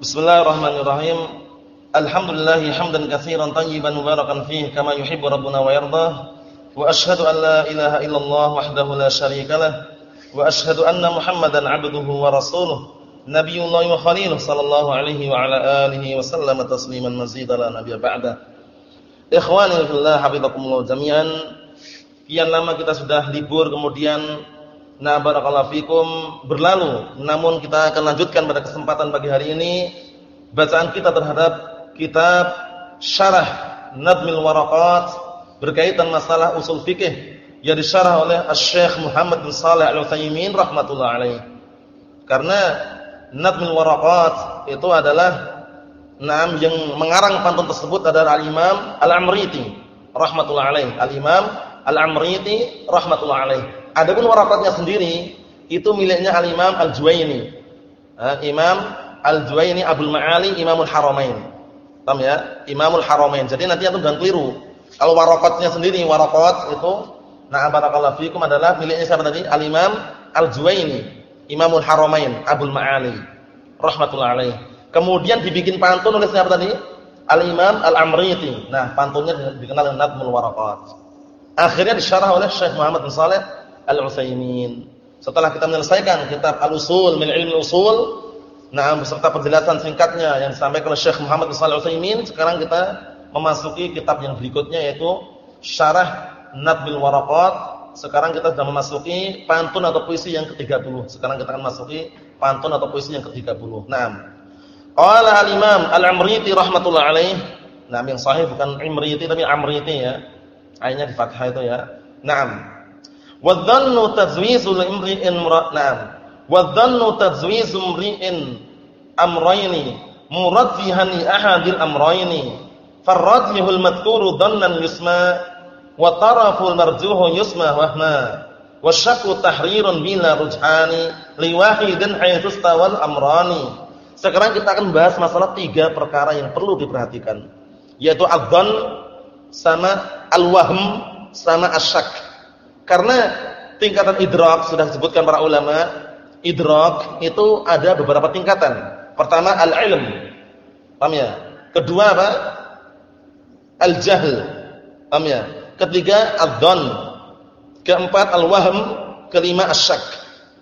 Bismillahirrahmanirrahim. Alhamdulillah hamdan katsiran tayyiban mubarakan fihi kama yuhibbu rabbuna wa yardah. Wa asyhadu an la ilaha illallah wahdahu la syarika lah. Wa asyhadu anna Muhammadan 'abduhu wa rasuluh. Nabiyullah wa khaliluh sallallahu alaihi wa ala alihi wa sallama tasliman mazida la nabiyya ba'da. Ikhwani fillah hafizakumullah jami'an. Kian lama kita sudah libur kemudian Nah barakallahu fikum berlalu namun kita akan lanjutkan pada kesempatan pagi hari ini bacaan kita terhadap kitab Syarah Nadmil Waraqat berkaitan masalah usul fikih yang disyarah oleh Asy-Syaikh Muhammad bin Shalih Al-Utsaimin rahimatullah alaih. Karena Nadmil Waraqat itu adalah nam yang mengarang pantun tersebut adalah Al-Imam Al-Amriti rahimatullah alaih. Al-Imam Al-Amriti rahimatullah alaih. Adapun warakatnya sendiri itu miliknya Al-Imam Al-Juwaini. Imam Al-Juwaini Abdul Ma'ali Imamul Haramain. Paham ya? Imamul Haramain. Jadi nanti antum jangan keliru. Kalau warakatnya sendiri warakat itu nah barakallahu fikum adalah miliknya siapa tadi? Al-Imam Al-Juwaini Imamul Haramain Abdul Ma'ali rahmatullah alaih. Kemudian dibikin pantun oleh siapa tadi? Al-Imam Al-Amriti. Nah, pantunnya dikenal dengan Nadmul Warakat. Akhirnya disyarah oleh Syekh Muhammad bin Saleh Al-Utsaimin. Setelah kita menyelesaikan kitab Al-Usul min Ilmi Usul, nah beserta penjelasan singkatnya yang disampaikan oleh Syekh Muhammad bin Shalih Al-Utsaimin, sekarang kita memasuki kitab yang berikutnya yaitu Syarah Nadbil Waraqat. Sekarang kita sudah memasuki pantun atau puisi yang ke-30. Sekarang kita akan masuki pantun atau puisi yang ke-30. Naam. Qala al-Imam Al-Amriti rahmatullah alaih. Naam yang sahih bukan Imriti tapi Amriti ya. Ainnya di fathah itu ya. Naam. Wadhannu tazwizul imri'in na'am. Wadhannu tazwizu imri'in amrayni muraddihan li ahadil amrayni. Farradhihul madhkuru dhannan yusma wa taraful marjuhu yusma wahma. Wasyakku tahrirun bila rujhani liwahidin haythus tawal amrani. Sekarang kita akan bahas masalah tiga perkara yang perlu diperhatikan. Yaitu adzan sama al-wahm sama asyak. Karena tingkatan idrak sudah disebutkan para ulama, idrak itu ada beberapa tingkatan. Pertama al-ilm. Paham ya? Kedua apa? Al-jahl. Paham ya? Ketiga ad-dhann. Keempat al-wahm, kelima asyak.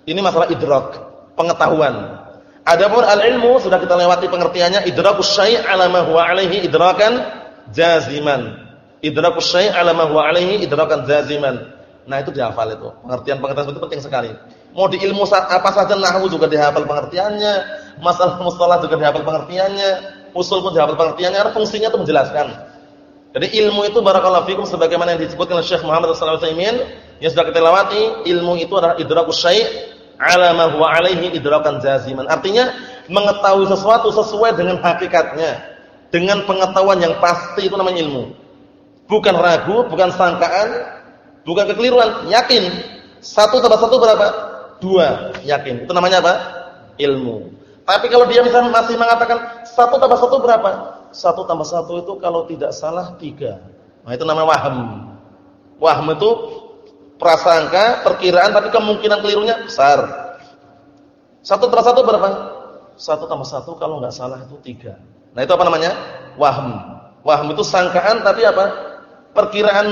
Ini masalah idrak, pengetahuan. Adapun al-ilmu sudah kita lewati pengertiannya idrakus syai' ala alaihi idrakan jaziman. Idrakus syai' ala ma huwa alaihi idrakan jaziman. Nah itu dihafal itu. Pengertian-pengertian itu penting sekali. Mau di ilmu apa saja nahwu juga dihafal pengertiannya, masalah mustalah juga dihafal pengertiannya, usul pun dihafal pengertiannya karena fungsinya itu menjelaskan. Jadi ilmu itu barakallahu fikum sebagaimana yang disebutkan oleh Syekh Muhammad sallallahu alaihi wasallam yang sudah kita lewati, ilmu itu adalah idrakus syai' ala ma huwa alaihi idrakan jaziman. Artinya mengetahui sesuatu sesuai dengan hakikatnya. Dengan pengetahuan yang pasti itu namanya ilmu. Bukan ragu, bukan sangkaan, Bukan kekeliruan, yakin. Satu tambah satu berapa? Dua, yakin. Itu namanya apa? Ilmu. Tapi kalau dia misalnya masih mengatakan satu tambah satu berapa? Satu tambah satu itu kalau tidak salah tiga. Nah itu namanya waham. Waham itu prasangka, perkiraan, tapi kemungkinan kelirunya besar. Satu tambah satu berapa? Satu tambah satu kalau nggak salah itu tiga. Nah itu apa namanya? Waham. Waham itu sangkaan tapi apa? Perkiraan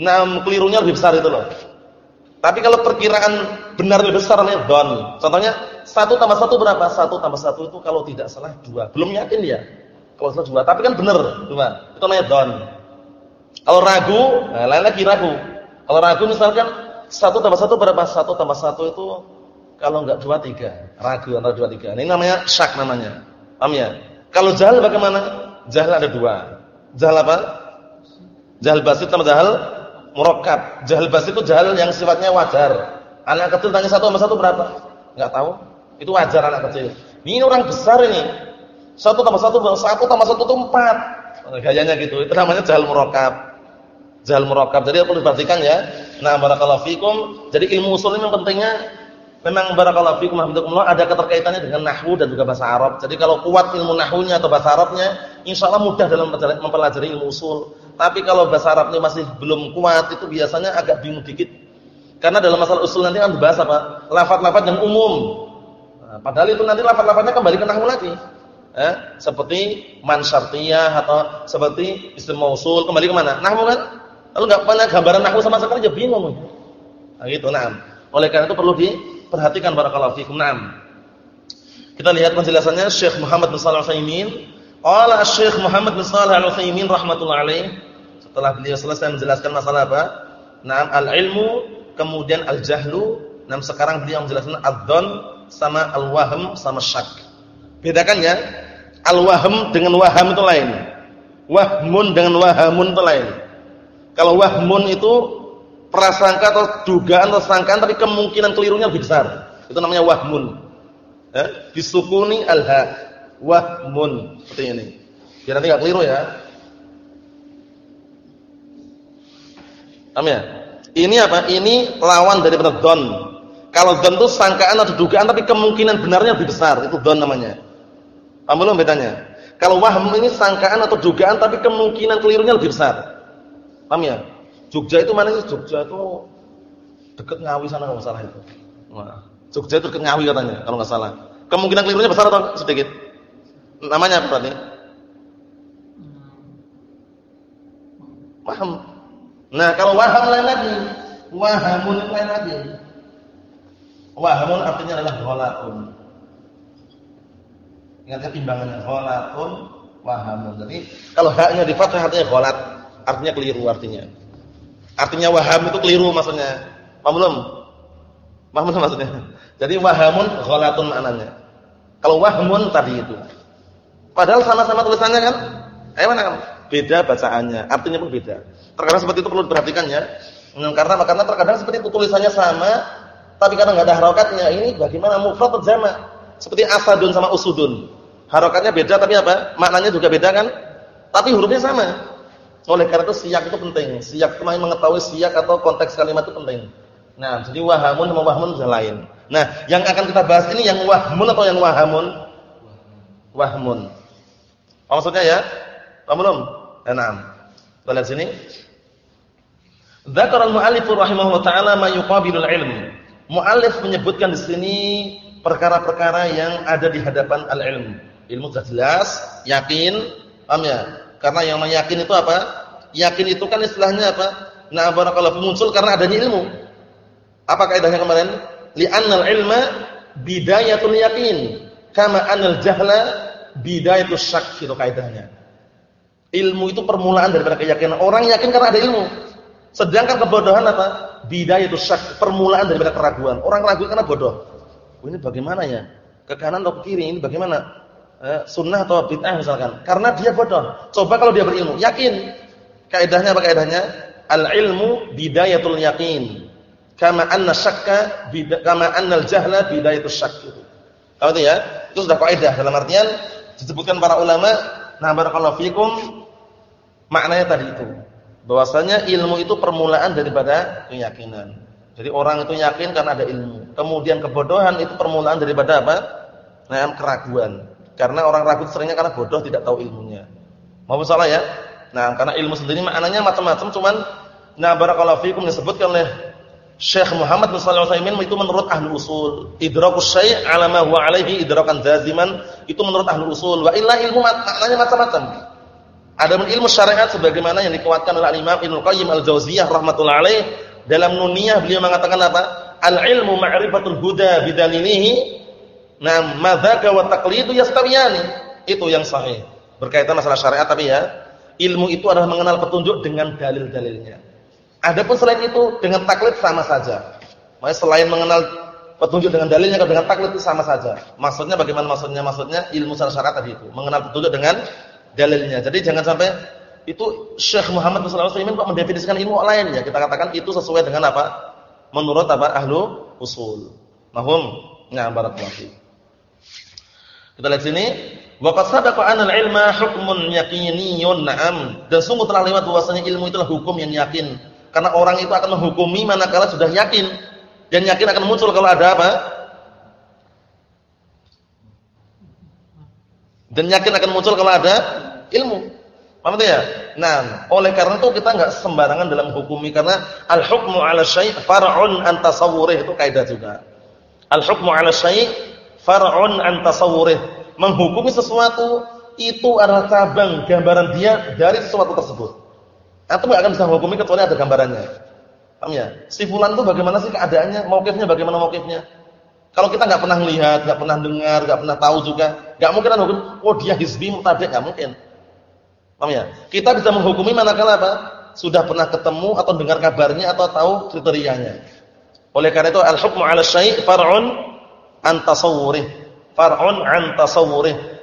Nah, kelirunya lebih besar itu loh. Tapi kalau perkiraan benar lebih besar namanya don. Contohnya satu tambah satu berapa? Satu tambah satu itu kalau tidak salah dua. Belum yakin dia. Kalau salah dua. Tapi kan benar dua. Itu namanya don. Kalau ragu, nah lain lagi ragu. Kalau ragu misalkan satu tambah satu berapa? Satu tambah satu itu kalau enggak dua tiga. Ragu antara dua tiga. Ini namanya syak namanya. Paham ya? Kalau jahil bagaimana? Jahil ada dua. Jahil apa? Jahil basit sama jahil murakkab. Jahal basit itu jahal yang sifatnya wajar. Anak kecil tanya satu sama satu berapa? Enggak tahu. Itu wajar anak kecil. Ini orang besar ini. Satu tambah satu, satu tambah satu itu empat. Gayanya gitu. Itu namanya jahal murakkab. Jahal murakkab. Jadi perlu diperhatikan ya. Nah, barakallahu fikum. Jadi ilmu usul ini pentingnya memang barakallahu fikum alhamdulillah ada keterkaitannya dengan nahwu dan juga bahasa Arab. Jadi kalau kuat ilmu nahwunya atau bahasa Arabnya, insyaallah mudah dalam mempelajari ilmu usul. Tapi kalau bahasa Arab ini masih belum kuat itu biasanya agak bingung dikit. Karena dalam masalah usul nanti kan dibahas apa? Lafaz-lafaz yang umum. Nah, Nah, padahal itu nanti lafaz-lafaznya kembali ke nahwu lagi. Eh, seperti man syartiyah atau seperti isim mausul kembali ke mana? Nahwu kan? Kalau enggak punya gambaran nahwu sama sekali ya bingung. Nah, gitu, nah. Oleh karena itu perlu diperhatikan barakallahu fikum. Naam. Kita lihat penjelasannya Syekh Muhammad bin Shalih Al-Utsaimin. Qala Syekh Muhammad bin Shalih Al-Utsaimin rahimatullah alaih setelah beliau selesai menjelaskan masalah apa? Naam al-ilmu, kemudian al-jahlu, nah sekarang beliau menjelaskan ad-dhon sama al-wahm sama syak. Bedakan ya. Al-wahm dengan waham itu lain. Wahmun dengan wahamun itu lain. Kalau wahmun itu prasangka atau dugaan atau sangkaan tapi kemungkinan kelirunya lebih besar. Itu namanya wahmun eh, disukuni al-ha wahmun seperti ini. Biar nanti enggak keliru ya. Paham ya? Ini apa? Ini lawan dari don. Kalau don itu sangkaan atau dugaan tapi kemungkinan benarnya lebih besar, itu don namanya. Paham belum bedanya? Kalau wahm ini sangkaan atau dugaan tapi kemungkinan kelirunya lebih besar. Paham ya? Jogja itu mana sih? Jogja itu dekat Ngawi sana kalau salah itu. Wah. Jogja itu Ngawi katanya kalau nggak salah. Kemungkinan kelirunya besar atau sedikit? Namanya apa berarti? Waham. Nah, kalau waham lain lagi. Wahamun lain lagi. Wahamun artinya adalah ghalatun. Ingat timbangannya ghalatun, wahamun. Jadi kalau haknya di fathah artinya ghalat, artinya keliru artinya. Artinya waham itu keliru maksudnya. Paham belum? Paham maksudnya? Jadi wahamun ghalatun maknanya. Kalau wahmun tadi itu. Padahal sama-sama tulisannya kan? Eh mana? Beda bacaannya, artinya pun beda. Terkadang seperti itu perlu diperhatikan ya. Hmm, karena karena terkadang seperti itu tulisannya sama, tapi karena nggak ada harokatnya. Ini bagaimana mufrad atau? Seperti asadun sama usudun. Harokatnya beda tapi apa? Maknanya juga beda kan? Tapi hurufnya sama. Oleh karena itu siyak itu penting. Siyak itu mengetahui siyak atau konteks kalimat itu penting. Nah, jadi wahamun sama wahmun sudah lain. Nah, yang akan kita bahas ini yang wahmun atau yang wahamun? Wahmun. Apa maksudnya ya? Paham belum? Enam. Kita lihat sini. Dzakara al-mu'allif rahimahullah taala ma yuqabilul ilm. Mu'allif menyebutkan di sini perkara-perkara yang ada di hadapan al-ilm. Ilmu sudah jelas, yakin, paham ya? Karena yang meyakin itu apa? Yakin itu kan istilahnya apa? Nah, barakallahu muncul karena adanya ilmu. Apa kaidahnya kemarin? Li'annal ilma bidayatul yakin, kama anal jahla bidayatus syak itu kaidahnya. Ilmu itu permulaan daripada keyakinan. Orang yakin karena ada ilmu. Sedangkan kebodohan apa? Bidayatus syak, permulaan daripada keraguan. Orang ragu karena bodoh. Oh, ini bagaimana ya? Ke kanan atau ke kiri ini bagaimana? Eh, sunnah atau bid'ah misalkan. Karena dia bodoh. Coba kalau dia berilmu, yakin. Kaidahnya apa kaidahnya? Al-ilmu bidayatul yakin kama anna syakka kama annal jahla bidayatus syak itu. Tahu itu ya? Itu sudah kaidah dalam artian disebutkan para ulama, nah barakallahu fikum maknanya tadi itu. Bahwasanya ilmu itu permulaan daripada keyakinan. Jadi orang itu yakin karena ada ilmu. Kemudian kebodohan itu permulaan daripada apa? Nah, keraguan. Karena orang ragu seringnya karena bodoh tidak tahu ilmunya. Mau salah ya? Nah, karena ilmu sendiri maknanya macam-macam cuman nah barakallahu fikum disebutkan oleh Syekh Muhammad bin Shalih Al-Utsaimin itu menurut ahli usul, idrakus syai' ala ma huwa alaihi idrakan jaziman itu menurut ahli usul. Wa illa ilmu maknanya macam-macam. Ada ilmu syariat sebagaimana yang dikuatkan oleh Imam Ibnu Qayyim Al-Jauziyah rahimatullah alaih dalam Nuniyah beliau mengatakan apa? Al-ilmu ma'rifatul huda bidalilihi. Nah, madzaka wa taqlidu yastawiyani. Itu yang sahih. Berkaitan masalah syariat tapi ya, ilmu itu adalah mengenal petunjuk dengan dalil-dalilnya. Adapun selain itu dengan taklid sama saja. Makanya selain mengenal petunjuk dengan dalilnya dengan taklid itu sama saja. Maksudnya bagaimana maksudnya? Maksudnya ilmu syariat tadi itu, mengenal petunjuk dengan dalilnya. Jadi jangan sampai itu Syekh Muhammad bin Shalih kok mendefinisikan ilmu lain ya. Kita katakan itu sesuai dengan apa? Menurut apa? Ahlu usul. Mahum? Nah, barakallahu Kita lihat sini, wa qad sabaqa anal ilma hukmun yaqiniyun na'am. Dan sungguh telah lewat bahwasanya ilmu itulah hukum yang yakin karena orang itu akan menghukumi manakala sudah yakin. Dan yakin akan muncul kalau ada apa? Dan yakin akan muncul kalau ada ilmu. Paham ya? Nah, oleh karena itu kita enggak sembarangan dalam hukumi karena al-hukmu 'ala syai' far'un an tasawwurih itu kaidah juga. Al-hukmu 'ala syai' far'un an tasawwurih. Menghukumi sesuatu itu adalah cabang gambaran dia dari sesuatu tersebut. Atau enggak akan bisa menghukumi kecuali ada gambarannya. Paham ya? Si fulan itu bagaimana sih keadaannya, mauqifnya bagaimana mauqifnya? Kalau kita nggak pernah lihat, nggak pernah dengar, nggak pernah tahu juga, nggak mungkin kan hukum, oh dia hizbi mutadik, nggak mungkin. Paham ya? Kita bisa menghukumi manakala apa? Sudah pernah ketemu atau dengar kabarnya atau tahu kriterianya. Oleh karena itu al-hukmu 'ala syai' far'un an tasawwurih. Far'un an.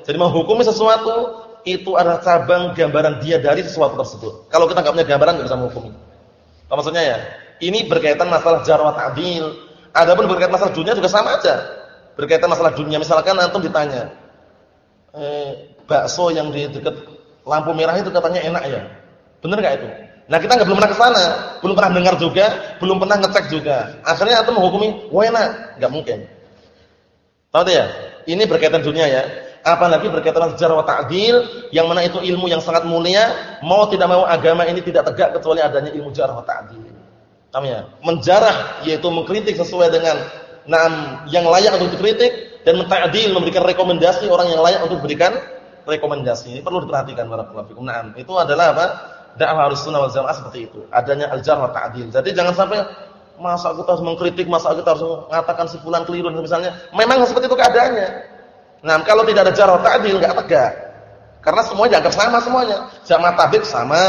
Jadi menghukumi sesuatu itu adalah cabang gambaran dia dari sesuatu tersebut. Kalau kita nggak punya gambaran nggak bisa menghukumi. Apa maksudnya ya? Ini berkaitan masalah jar wa ta'dil. Adapun berkaitan masalah dunia juga sama aja. Berkaitan masalah dunia misalkan antum ditanya, eh, bakso yang di dekat lampu merah itu katanya enak ya. Benar nggak itu? Nah kita nggak belum pernah ke sana, belum pernah dengar juga, belum pernah ngecek juga. Akhirnya atau menghukumi, wah enak, nggak mungkin. Tahu ya? Ini berkaitan dunia ya. Apalagi berkaitan sejarah wa ta'dil, yang mana itu ilmu yang sangat mulia, mau tidak mau agama ini tidak tegak kecuali adanya ilmu jarah wa ta'dil. Ya? Menjarah yaitu mengkritik sesuai dengan nam yang layak untuk dikritik dan menta'dil memberikan rekomendasi orang yang layak untuk diberikan rekomendasi. Ini perlu diperhatikan barakallahu fikum. Naam, itu adalah apa? Dakwah Ahlussunnah wal Jamaah seperti itu. Adanya al-jarh wa ta'dil. Jadi jangan sampai masa kita harus mengkritik, masa kita harus mengatakan si keliru misalnya. Memang seperti itu keadaannya. Nah, kalau tidak ada jarh ta'dil enggak tegak. Karena semuanya dianggap sama semuanya. Jamaah tabligh sama,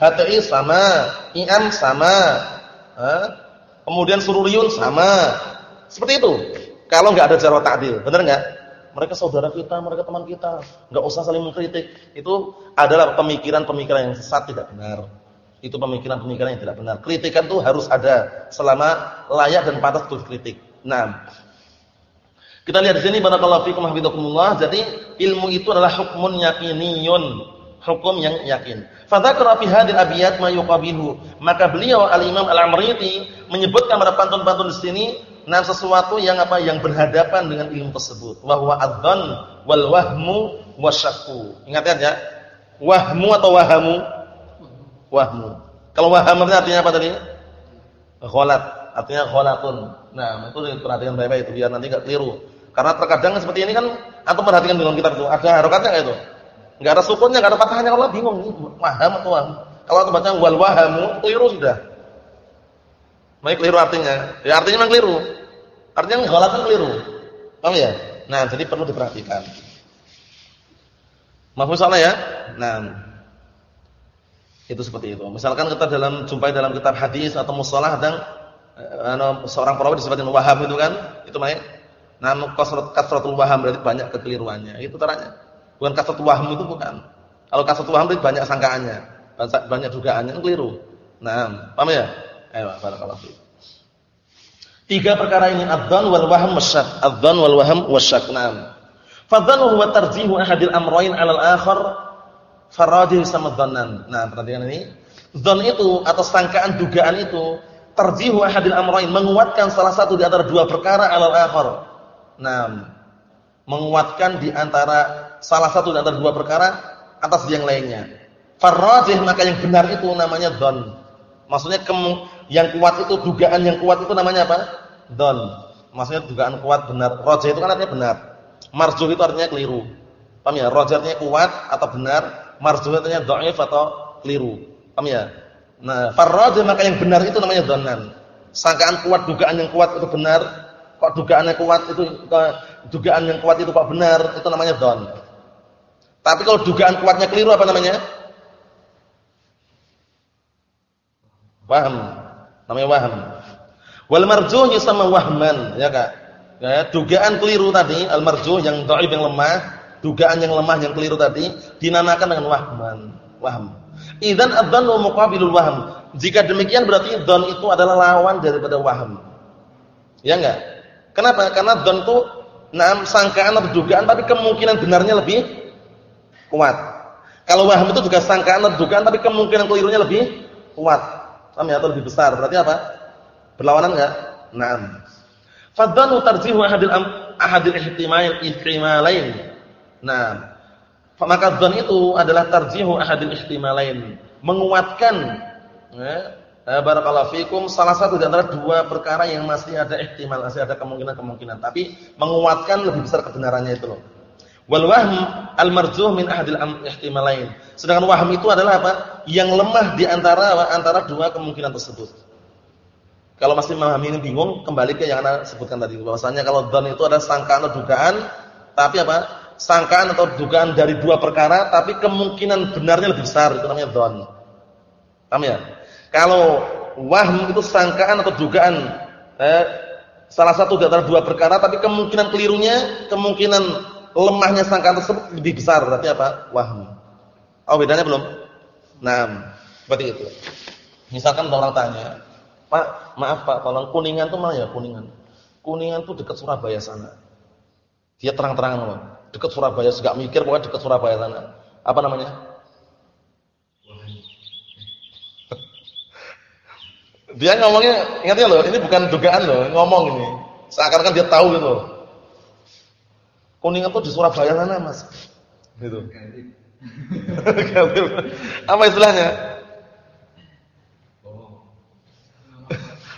HTI sama, IM sama. Ha? Kemudian sururiyun sama. Seperti itu. Kalau enggak ada jarh ta'dil, benar enggak? mereka saudara kita, mereka teman kita, nggak usah saling mengkritik. Itu adalah pemikiran-pemikiran yang sesat tidak benar. Itu pemikiran-pemikiran yang tidak benar. Kritikan itu harus ada selama layak dan pantas untuk kritik. Nah, kita lihat di sini barakallahu fikum hafizakumullah. Jadi ilmu itu adalah hukmun yakiniyun, hukum yang yakin. Fadzakara fi hadhihi abiyat ma yuqabilu. Maka beliau Al-Imam Al-Amriti menyebutkan pada pantun-pantun di sini nah sesuatu yang apa? Yang berhadapan dengan ilmu tersebut. Bahwa adzan wal wahmu wasyakku ingat ya wahmu atau wahamu? Wahmu. Kalau waham artinya apa tadi? Ghalat. Artinya ghalatun. Nah itu perhatikan baik-baik itu biar nanti enggak keliru karena terkadang seperti ini kan atau perhatikan dengan kita itu ada harokatnya enggak itu enggak ada sukunnya enggak ada fathahnya kalau bingung waham atau waham kalau baca wal wahamu keliru sudah Baik keliru artinya. Ya artinya memang keliru. Artinya ghalat kan keliru. Paham ya? Nah, jadi perlu diperhatikan. Mahfuz salah ya? Nah, itu seperti itu. Misalkan kita dalam jumpai dalam kitab hadis atau mustalah dan eh, seorang perawi disebutkan waham itu kan, itu namanya nama kasrat kasratul waham berarti banyak kekeliruannya. Itu caranya. Bukan kasratul waham itu bukan. Kalau kasratul waham itu banyak sangkaannya, banyak dugaannya, kan keliru. Nah, paham ya? Ayo, barakallahu fiik. Tiga perkara ini adzan wal waham wasyak. Adzan wal waham wasyak. Naam. Fadzanu huwa tarjihu ahadil amrayn 'ala al-akhar farajih sama dhannan. Nah, perhatikan ini. Dzan itu atau sangkaan dugaan itu tarjihu ahadil amrayn menguatkan salah satu di antara dua perkara 'ala al-akhar. Nah, menguatkan di antara salah satu di antara dua perkara atas yang lainnya. Farajih maka yang benar itu namanya dzan. Maksudnya yang kuat itu dugaan yang kuat itu namanya apa? Don. Maksudnya dugaan kuat benar. Roja itu kan artinya benar. Marjuh itu artinya keliru. Paham ya? Roja artinya kuat atau benar. Marjuh artinya dhaif atau keliru. Paham ya? Nah, farraj maka yang benar itu namanya donan. Sangkaan kuat, dugaan yang kuat itu benar. Kok dugaannya kuat itu dugaan yang kuat itu kok benar, itu namanya don. Tapi kalau dugaan kuatnya keliru apa namanya? Paham? Namanya waham. Wal marjuh yusamma wahman, ya Kak. Ya, dugaan keliru tadi, al marjuh yang dhaif yang lemah, dugaan yang lemah yang keliru tadi dinamakan dengan wahman, waham. Idzan adzannu muqabilul waham. Jika demikian berarti dzan itu adalah lawan daripada waham. Ya enggak? Kenapa? Karena dzan itu enam sangkaan atau dugaan tapi kemungkinan benarnya lebih kuat. Kalau waham itu juga sangkaan atau dugaan tapi kemungkinan kelirunya lebih kuat. Paham ya? Atau lebih besar. Berarti apa? Berlawanan enggak? Naam. Fadzanu tarjihu ahadil ahadil ihtimal ihtimalain. Nah, maka dzan itu adalah tarjihu ahadil ihtimalain, menguatkan ya, eh, barakallahu fikum salah satu di antara dua perkara yang masih ada ihtimal, masih ada kemungkinan-kemungkinan, tapi menguatkan lebih besar kebenarannya itu loh. Wal wahm al marjuh min ahadil ihtimalain. Sedangkan wahm itu adalah apa? Yang lemah di antara antara dua kemungkinan tersebut. Kalau masih memahami ini bingung, kembali ke yang Anda sebutkan tadi. Bahwasanya kalau dzan itu ada sangkaan atau dugaan, tapi apa? Sangkaan atau dugaan dari dua perkara, tapi kemungkinan benarnya lebih besar, itu namanya dzan. Paham ya? Kalau wahm itu sangkaan atau dugaan eh, salah satu di antara dua perkara tapi kemungkinan kelirunya, kemungkinan lemahnya sangkaan tersebut lebih besar berarti apa? Wahm. Oh, bedanya belum? Nah, berarti itu. Misalkan orang tanya, "Pak, maaf Pak, kalau Kuningan tuh mana ya Kuningan?" Kuningan tuh dekat Surabaya sana. Dia terang-terangan loh. Dekat Surabaya, enggak mikir pokoknya dekat Surabaya sana. Apa namanya? Dia ngomongnya, ingat ya loh, ini bukan dugaan loh, ngomong ini. Seakan-akan dia tahu gitu loh. Kuningan tuh di Surabaya sana, Mas. Gitu. Apa istilahnya?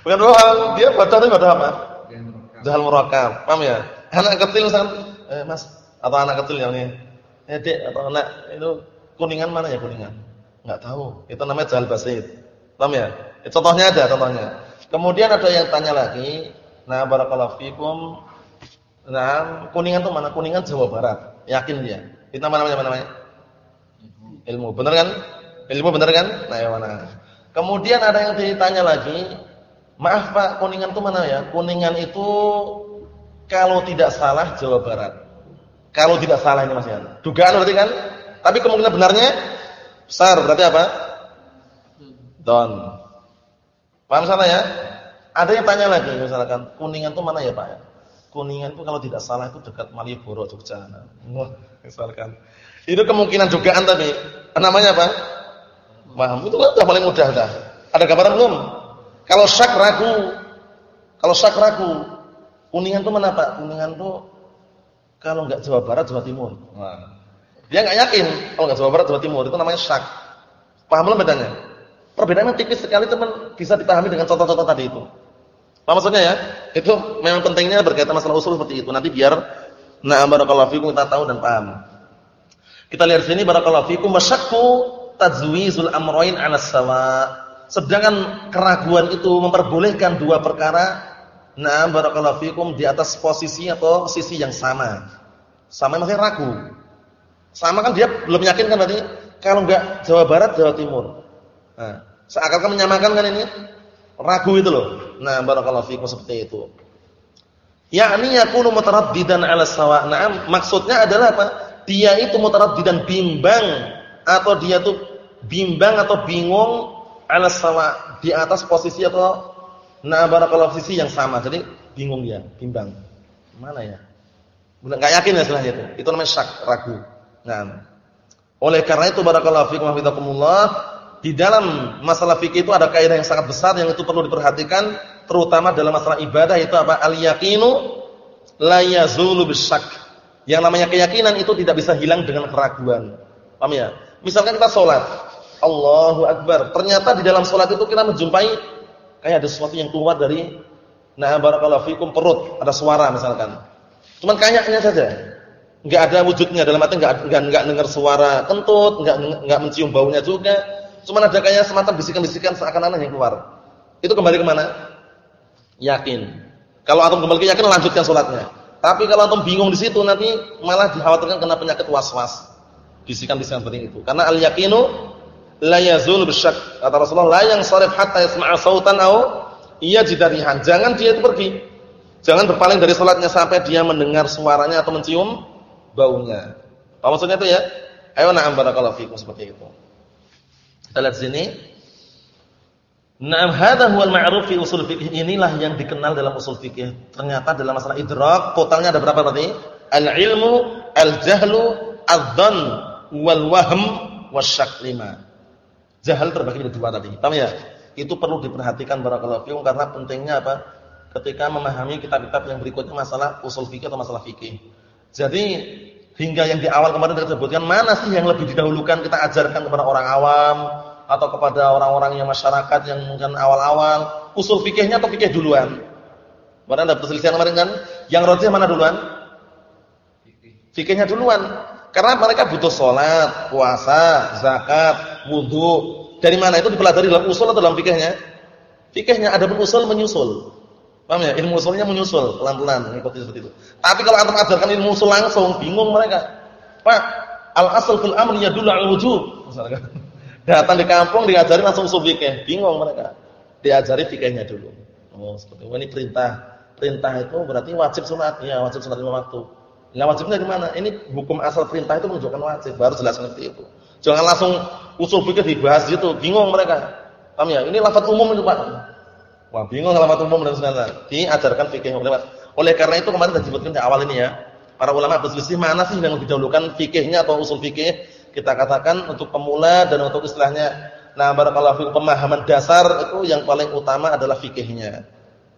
Bukan bohong, dia baca itu baca apa? Jahal murakab. Paham ya? Anak kecil misalkan, eh, Mas, atau anak kecil yang ini, eh, Dek, atau anak itu kuningan mana ya kuningan? Enggak tahu. Itu namanya jahal basit. Paham ya? Eh, contohnya ada, contohnya. Kemudian ada yang tanya lagi, nah barakallahu fikum. Nah, Kuningan itu mana? Kuningan Jawa Barat. Yakin dia. Itu nama namanya namanya? Ilmu. Benar kan? Ilmu benar kan? Nah, yang mana? Kemudian ada yang ditanya lagi, "Maaf Pak, Kuningan itu mana ya?" Kuningan itu kalau tidak salah Jawa Barat. Kalau tidak salah ini Mas Yan. Dugaan berarti kan? Tapi kemungkinan benarnya besar. Berarti apa? Don. Paham sana ya? Ada yang tanya lagi misalkan, Kuningan itu mana ya Pak? Kuningan itu kalau tidak salah itu dekat Malioboro Jogja. Wah, misalkan. Itu kemungkinan dugaan tapi namanya apa? Paham? Itu kan sudah paling mudah dah. Ada gambaran belum? Kalau syak ragu, kalau syak ragu, Kuningan itu mana Pak? Kuningan itu kalau enggak Jawa Barat, Jawa Timur. Nah, dia enggak yakin kalau enggak Jawa Barat, Jawa Timur itu namanya syak. Paham belum bedanya? Perbedaannya tipis sekali teman, bisa dipahami dengan contoh-contoh tadi itu. Apa maksudnya ya? Itu memang pentingnya berkaitan masalah usul seperti itu. Nanti biar na'am barakallahu fikum kita tahu dan paham. Kita lihat sini barakallahu fikum masyakku tajwizul amrayn 'ala sawa. Sedangkan keraguan itu memperbolehkan dua perkara na'am barakallahu fikum di atas posisi atau sisi yang sama. Sama maksudnya ragu. Sama kan dia belum yakin kan berarti kalau enggak Jawa Barat, Jawa Timur. Nah, seakan-akan menyamakan kan ini? Ragu itu loh. Nah, barakallahu fikum seperti itu. Yakni yakunu mutaraddidan 'ala sawa'. Nah, maksudnya adalah apa? Dia itu mutaraddidan bimbang atau dia tuh bimbang atau bingung 'ala sawa' di atas posisi atau nah barakallahu sisi yang sama. Jadi bingung dia, bimbang. Mana ya? Enggak yakin ya istilahnya itu. Itu namanya syak, ragu. Nah, oleh karena itu barakallahu fikum wa di dalam masalah fikih itu ada kaidah yang sangat besar yang itu perlu diperhatikan terutama dalam masalah ibadah itu apa? Al-yaqinu la yazulu bisyak. Yang namanya keyakinan itu tidak bisa hilang dengan keraguan. Paham ya? Misalkan kita sholat, Allahu Akbar. Ternyata di dalam sholat itu kita menjumpai kayak ada sesuatu yang keluar dari nah barakallahu fikum perut, ada suara misalkan. Cuman kayaknya saja. Enggak ada wujudnya dalam arti enggak enggak enggak dengar suara kentut, enggak enggak mencium baunya juga Cuma ada kayak semacam bisikan-bisikan seakan-akan yang keluar. Itu kembali ke mana? Yakin. Kalau antum kembali ke yakin lanjutkan sholatnya. Tapi kalau antum bingung di situ nanti malah dikhawatirkan kena penyakit was-was. Bisikan-bisikan seperti itu. Karena al-yaqinu la yazul bisyak. Kata Rasulullah, la yang sarif hatta yasma'a sautan au yajidarihan. Jangan dia itu pergi. Jangan berpaling dari sholatnya sampai dia mendengar suaranya atau mencium baunya. Apa maksudnya itu ya? Ayo na'am barakallahu fikum seperti itu. Kita lihat sini. Naam hadha huwal ma'ruf fi usul fikih. Inilah yang dikenal dalam usul fikih. Ternyata dalam masalah idrak totalnya ada berapa berarti? Al-ilmu, al-jahlu, adz-dzan, wal wahm, wasyak lima. Jahal terbagi menjadi dua tadi. Paham ya? Itu perlu diperhatikan barakallahu fikum karena pentingnya apa? Ketika memahami kitab-kitab yang berikutnya masalah usul fikih atau masalah fikih. Jadi hingga yang di awal kemarin kita sebutkan mana sih yang lebih didahulukan kita ajarkan kepada orang awam atau kepada orang-orang yang masyarakat yang mungkin awal-awal, usul fikihnya atau fikih duluan? Mana ada perselisihan kemarin kan? Yang rajih mana duluan? Fikihnya duluan. Karena mereka butuh sholat, puasa, zakat, wudhu. Dari mana itu dipelajari dalam usul atau dalam fikihnya? Fikihnya ada pun usul menyusul. Paham ya? Ilmu usulnya menyusul pelan-pelan mengikuti seperti itu. Tapi kalau antum ajarkan ilmu usul langsung, bingung mereka. Pak, al-asal fil amri yadullu al-wujub. Datang di kampung diajari langsung usul bingung mereka. Diajari fikihnya dulu. Oh, seperti itu. Ini perintah perintah itu berarti wajib sunat. Ya, wajib sunat lima waktu. Nah, wajibnya gimana? Ini hukum asal perintah itu menunjukkan wajib, baru jelas seperti itu. Jangan langsung usul fikih dibahas gitu, bingung mereka. Paham ya? Ini lafaz umum itu, Pak. Wah, bingung lafaz umum dan sebagainya. Diajarkan fikih oleh Oleh karena itu kemarin kita sebutkan di awal ini ya. Para ulama berselisih mana sih yang didahulukan fikihnya atau usul fikih? Kita katakan untuk pemula dan untuk istilahnya nah barakallahu fikum pemahaman dasar itu yang paling utama adalah fikihnya.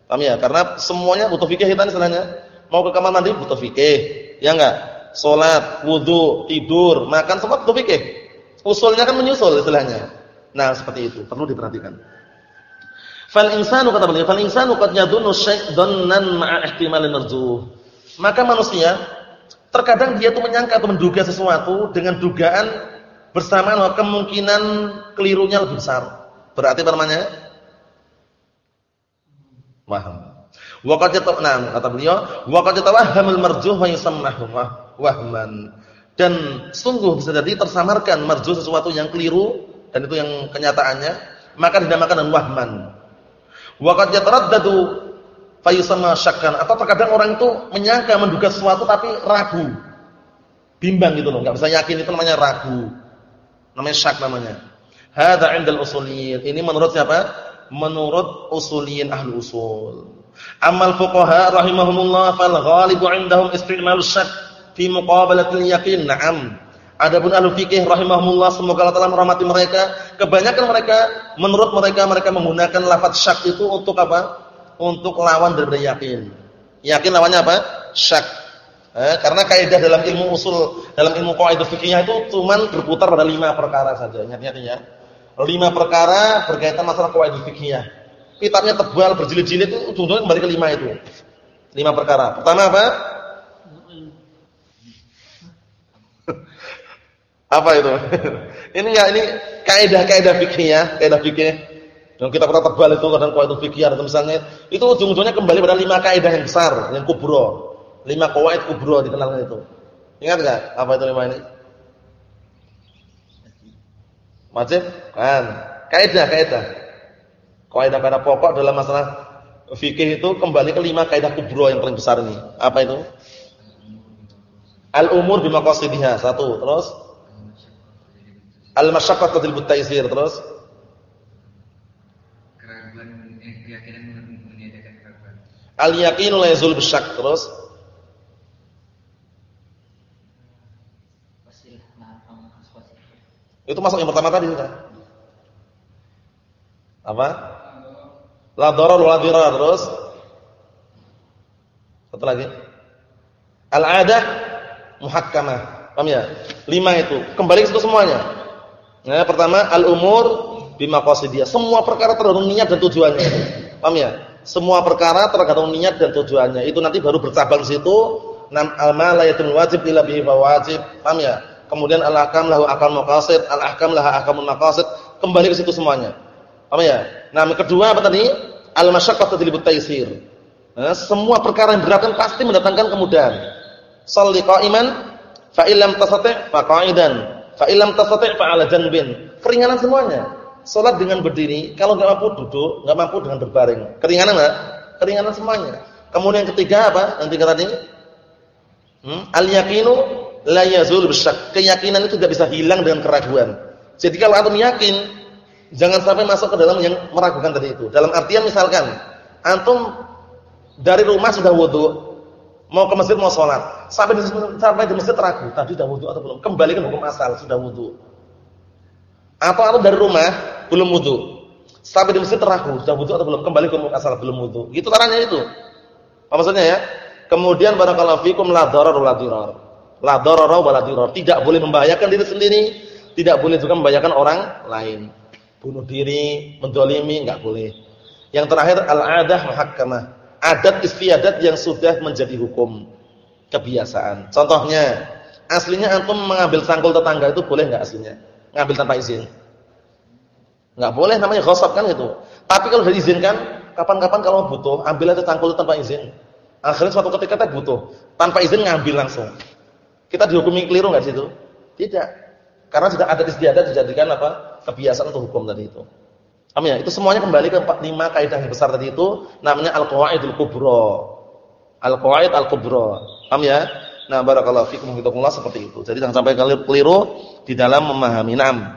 Paham ya? Karena semuanya butuh fikih kita istilahnya. Mau ke kamar mandi butuh fikih, ya enggak? Salat, wudu, tidur, makan semua butuh fikih. Usulnya kan menyusul istilahnya. Nah, seperti itu, perlu diperhatikan. Fal insanu kata beliau, fal insanu qad yadhunnu syai' dhannan ma'a ihtimalin marjuh. Maka manusia terkadang dia tuh menyangka atau menduga sesuatu dengan dugaan bersamaan kemungkinan kelirunya lebih besar. Berarti apa namanya? Waham. Wa qad yatawaham kata beliau, wa qad yatawahhamul marjuh wa yusammahu wahman. Dan sungguh bisa jadi tersamarkan marjuh sesuatu yang keliru dan itu yang kenyataannya, maka dinamakan dengan wahman. Wa qad yataraddadu fa yusamma syakkan. Atau terkadang orang itu menyangka menduga sesuatu tapi ragu. Bimbang gitu loh, enggak bisa yakin itu namanya ragu. Namanya syak namanya. Hadza 'indal usuliyyin. Ini menurut siapa? menurut usuliyin ahli usul. Amal fuqaha rahimahumullah fal ghalibu indahum isti'malu syak fi muqabalatil yaqin. Naam. Adapun ahli fikih rahimahumullah semoga Allah taala merahmati mereka, kebanyakan mereka menurut mereka mereka menggunakan lafaz syak itu untuk apa? Untuk lawan dari yakin. Yakin lawannya apa? Syak. Eh, karena kaidah dalam ilmu usul, dalam ilmu qaidah fikihnya itu cuma berputar pada lima perkara saja. Ingat-ingat ya lima perkara berkaitan masalah qawaid fikih. Kitabnya tebal berjilid-jilid itu ujung-ujungnya kembali ke lima itu. Lima perkara. Pertama apa? apa itu? ini ya ini kaidah-kaidah fikih ya, kaidah fikih. Yang kita pernah tebal itu kadang qawaid fikih atau misalnya itu ujung-ujungnya kembali pada lima kaidah yang besar, yang kubro. Lima qawaid kubro dikenalnya itu. Ingat enggak apa itu lima ini? Wajib? Kan. Kaidah, kaidah. Kaidah-kaidah pokok dalam masalah fikih itu kembali ke lima kaidah kubro yang paling besar ini. Apa itu? Al-umur bimaqasidiha, satu. Terus Al-masyaqqah tadil butaisir, terus Al-yaqinu la yazul bisyak, terus Itu masuk yang pertama tadi sudah. Apa? La darar wa dirar terus. Satu lagi. Al-adah muhakkamah. Paham ya? Lima itu. Kembali ke situ semuanya. Nah, pertama al-umur bimaqasidiyah. Semua perkara tergantung niat dan tujuannya. Paham ya? Semua perkara tergantung niat dan tujuannya. Itu nanti baru bercabang situ. Nam al-ma wajib ila bihi wajib. Paham ya? kemudian al-ahkam lahu akal maqasid, al-ahkam laha ahkamun maqasid, kembali ke situ semuanya. Apa ya? Nah, yang kedua apa tadi? Al-masyaqqah tadlibut taysir. Nah, semua perkara yang berat kan pasti mendatangkan kemudahan. Shalli qa'iman fa illam tastati' fa qa'idan, fa illam tastati' fa 'ala janbin. Keringanan semuanya. Salat dengan berdiri, kalau enggak mampu duduk, enggak mampu dengan berbaring. Keringanan enggak? Keringanan semuanya. Kemudian yang ketiga apa? Yang ketiga tadi? Hmm? Al-yaqinu la yazul bisyak. Keyakinan itu tidak bisa hilang dengan keraguan. Jadi kalau antum yakin, jangan sampai masuk ke dalam yang meragukan tadi itu. Dalam artian misalkan antum dari rumah sudah wudu, mau ke masjid mau sholat, sampai di, sampai di masjid ragu, tadi sudah wudu atau belum? Kembali ke hukum asal, sudah wudu. Atau antum dari rumah belum wudu, sampai di masjid ragu, sudah wudu atau belum? Kembali ke hukum asal, belum wudu. Gitu caranya itu. Apa maksudnya ya? Kemudian barakallahu fikum la darar la dirar. La darara wa la dirar. Tidak boleh membahayakan diri sendiri, tidak boleh juga membahayakan orang lain. Bunuh diri, mendolimi, enggak boleh. Yang terakhir al-adah muhakkamah. Adat istiadat yang sudah menjadi hukum kebiasaan. Contohnya, aslinya antum mengambil sangkul tetangga itu boleh enggak aslinya? Ngambil tanpa izin. Enggak boleh namanya ghasab kan itu. Tapi kalau diizinkan, kapan-kapan kalau butuh, ambil aja sangkul tanpa izin. Akhirnya suatu ketika kita butuh, tanpa izin ngambil langsung. Kita dihukumi keliru enggak situ? Tidak. Karena sudah ada istiadat dijadikan apa? kebiasaan untuk hukum tadi itu. Paham ya? Itu semuanya kembali ke empat lima kaidah yang besar tadi itu namanya al-qawaidul kubra. Al-qawaid al-kubra. Paham ya? Nah, barakallahu fikum hitakumullah seperti itu. Jadi jangan sampai keliru di dalam memahami nam.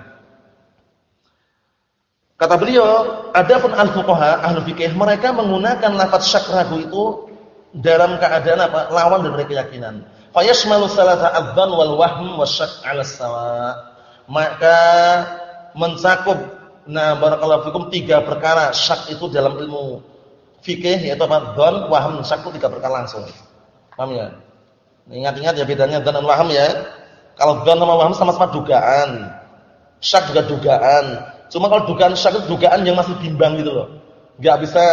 Kata beliau, adapun al-fuqaha, ahli fikih, mereka menggunakan lafaz syak ragu itu dalam keadaan apa? lawan dari keyakinan. Fa yashmalu salata adzan wal wahm wasyak 'ala sawa. Maka mencakup nah barakallahu fikum tiga perkara syak itu dalam ilmu fikih yaitu apa? Dzan, wahm, syak itu tiga perkara langsung. Paham ya? Ingat-ingat ya bedanya dzan dan wahm ya. Kalau dzan sama wahm sama-sama dugaan. Syak juga dugaan. Cuma kalau dugaan syak itu dugaan yang masih bimbang gitu loh. Enggak bisa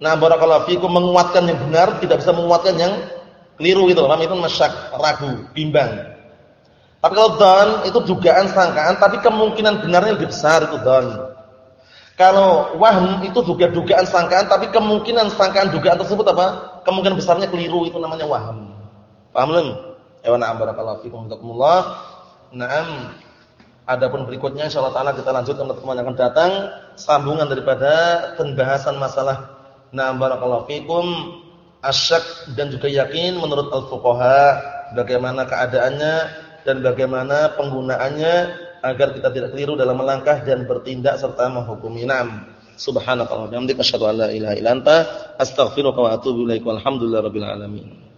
nah barakallahu fikum menguatkan yang benar, tidak bisa menguatkan yang keliru gitu. Paham itu masyak, ragu, bimbang. Tapi kalau don itu dugaan sangkaan, tapi kemungkinan benarnya lebih besar itu don. Kalau wahm itu juga dugaan sangkaan, tapi kemungkinan sangkaan dugaan tersebut apa? Kemungkinan besarnya keliru itu namanya wahm. Paham belum? Ya na'am barakallahu fikum takumullah. Naam. Adapun berikutnya insyaallah taala kita lanjutkan pada pertemuan yang akan datang sambungan daripada pembahasan masalah na'am barakallahu fikum asyak dan juga yakin menurut al-fuqaha bagaimana keadaannya dan bagaimana penggunaannya agar kita tidak keliru dalam melangkah dan bertindak serta menghukumi nam. Subhanakallahumma wa bihamdika asyhadu an la wa alamin.